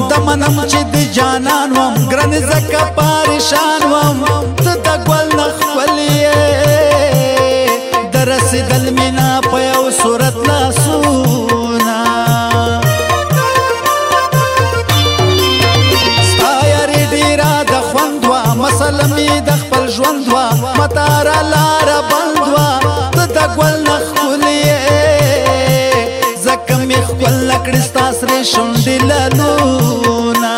وم د منم چې د جانان وم ګرن زکه پریشان وم ته د ګل نخولې درسدل مینا په یو صورت لاسونا ستایر ډیرا د خوندوا مسلمې د خپل ژوندوا متار لار بندوا ته د ګل نخولې زکه مې خپل لکړست شونډې لالونا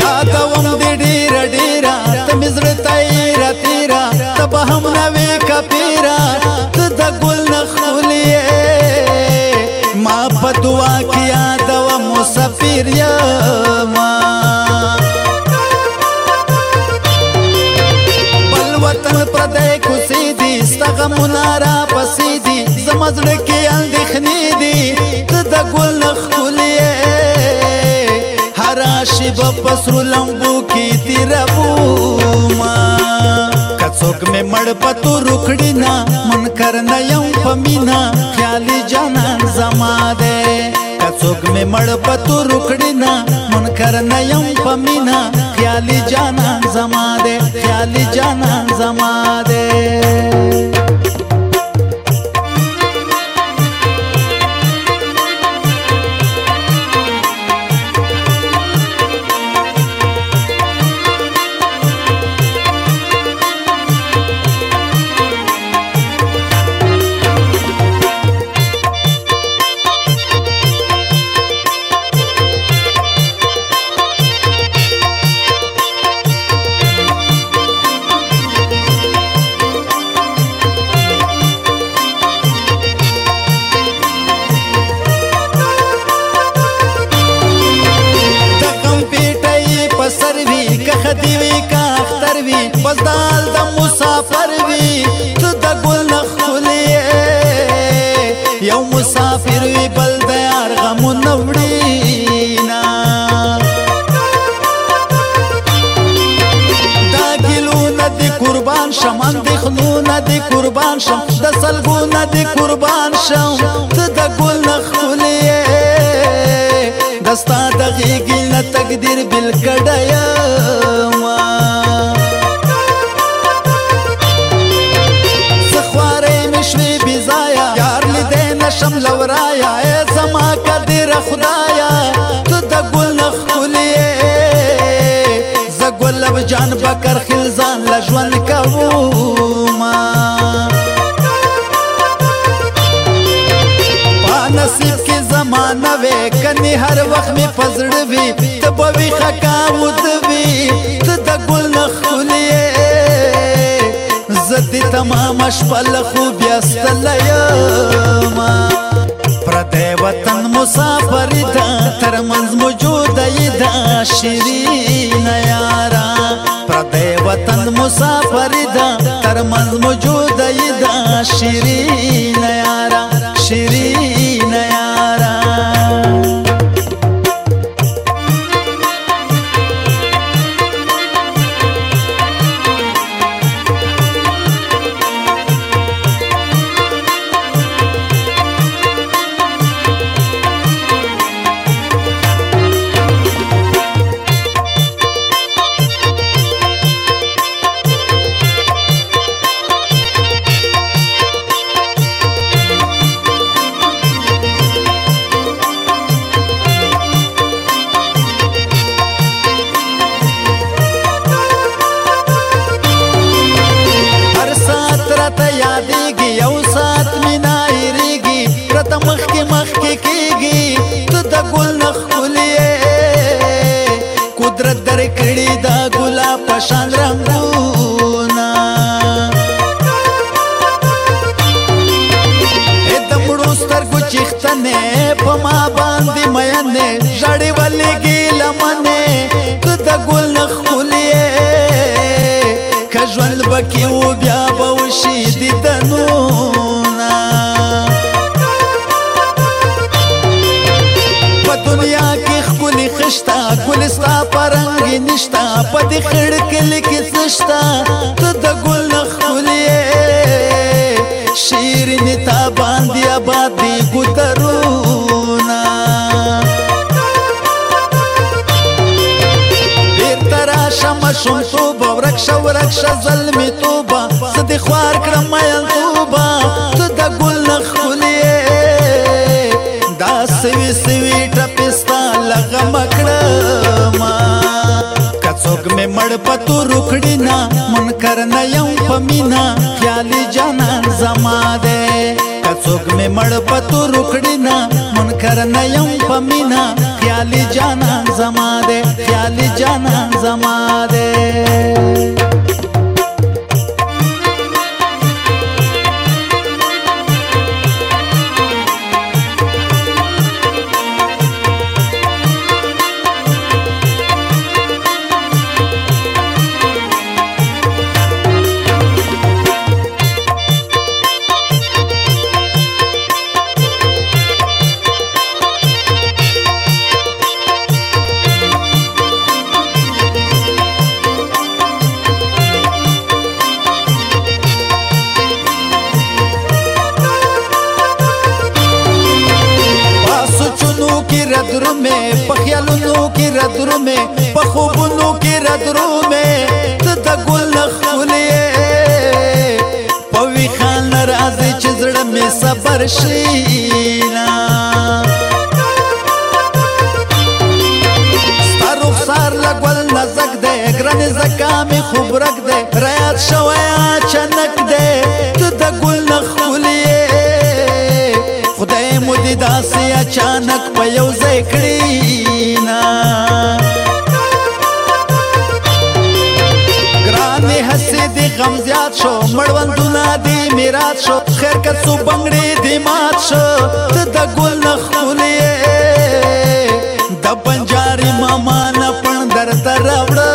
یاد وم دې ډېر ډېر تم زړه تیر تیرا تب هم نوې کپیرا ته د ګل نخولې ما په دعا کې یاد وم مسافر یا ما بل وطن پردې کوسي دي ستغمونه را پسې مزړه کې اندېخنې دي ته د ګل خولې هر شیبه پسرو لمبو کې تیربو ما کڅوک مې مړ پتو رکړی نه منکر نه يم پمینا خیال جانان زما ده کڅوک مې مړ پتو رکړی نه منکر نه يم پمینا خیال جانان زما ده خیال جانان زما ده بس دال د مسافر وی ته د ګل نخولې یو مسافر وی بل د یار غم نوړي نا دا ګلو ندی قربان شم د خلو ندی قربان شم د سلګو ندی قربان شم ته د ګل نخولې دستا دغه ګل تقدیر بل کډیا نشم لورایا اے زما قدر خدایا تو د ګل نخولې ز ګلب جان بکر خلزان لژوند کوما نصیب کې زمانہ وې کني هر وخت می پزړوي تبوي خکا ودوي ته د ګل نخولې دې تمام شپله خو بیا ستلیا ما پردې وطن مسافر دا تر منځ موجود دا شیرین یارا پردې وطن مسافر دا تر منځ موجود دا شیرین یارا شیرین پشان رنگونه د مړو سترګو چیختنې په ما باندې مینې ژړې ولېږي لمنې ته د ګل نه ښکلې که ژوند پکې و بیا به وشي دیدنونه په دنیا کې ښکلې ښه شته ګل ستا په رنګ نشته په دې خړکل کې سشتا ته د ګل خولې شیر نتا باندې آباد دی ګترونا دې ترا شم شم تو بورک شو ورک ش ظلم توبه سد خوار کړم مې توبه ته د ګل خولې پتو رکړینا منکر نه یم پمینا خیال جانان زما ده کڅوک می مړ پتو رکړینا منکر نه یم پمینا خیال جانان زما ده خیال جانان زما ده ردرومې په خیالونو کې ردرومې په خوبونو کې ردرومې ته د ګل خولې په وی خان راځي چې زړه مې صبر شي زک دے گرن زکا می خوب رک دے ریاد شویا چنک دے دې داسې اچانک په یو ځای کړی نه ګرانې هسې دې غم زیات شو مړوندونه دې میرات شو خیر که څو بنګړې دې مات شو ته د ګل نه ښکلې د بنجاري ماما نه پڼ درته راوړه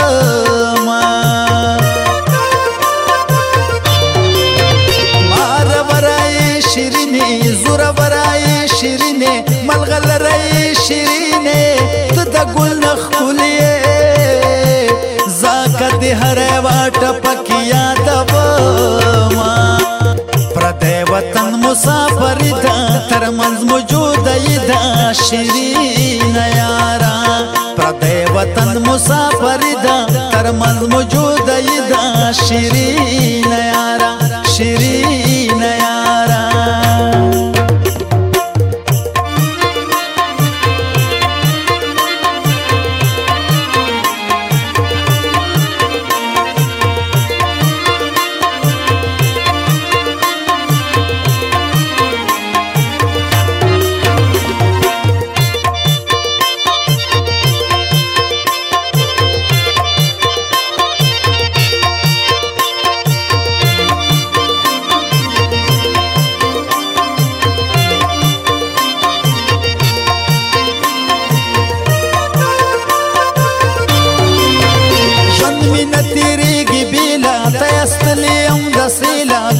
نخولې زاکه دې هرې واټ پکیا دب ما پردې وطن مسافر دا تر منځ موجود دا شیرین یارا پردې وطن مسافر دا تر منځ موجود دا شیرین یارا شیرین یارا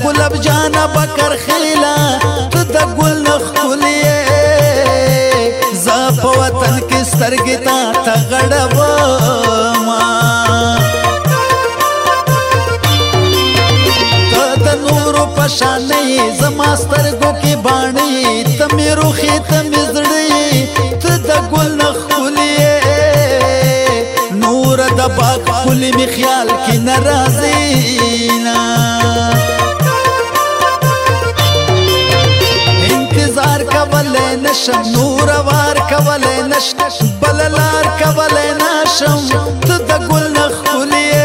ګلاب جانا بکر خیلا ته د ګل نخولې ز په وطن کې سترګې تا تغړب ما ته د نور په شانې زما سترګو کې باڼې ته مې روخي ته مې زړې ته د ګل نخولې نور د پاک خولې می خیال کې ناراضي نشم نور وار کولای نشم بل لار کولای نشم ته د ګل نخولې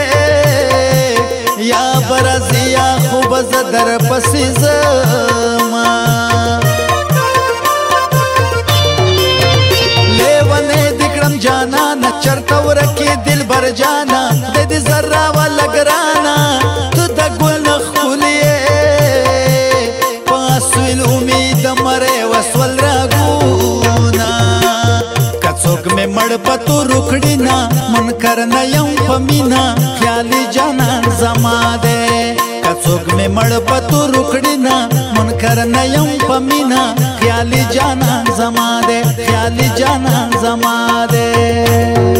یا برزیا خوب ز در پسې زما لیوانه دکړم جانا نه چرته ورکه دلبر جانا د دې زرا ولګرا पतो ना मन कर नमीना पमीना ख्याली जाना जमा दे कचोक में मड़ पतो ना मन कर नयम पमीना ख्याली जाना जमा दे ख्याली जाना जमा दे